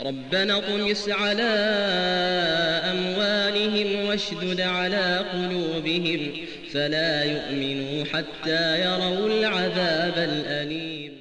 ربنا اطمس على أموالهم واشدد على قلوبهم فلا يؤمنوا حتى يروا العذاب الأليم.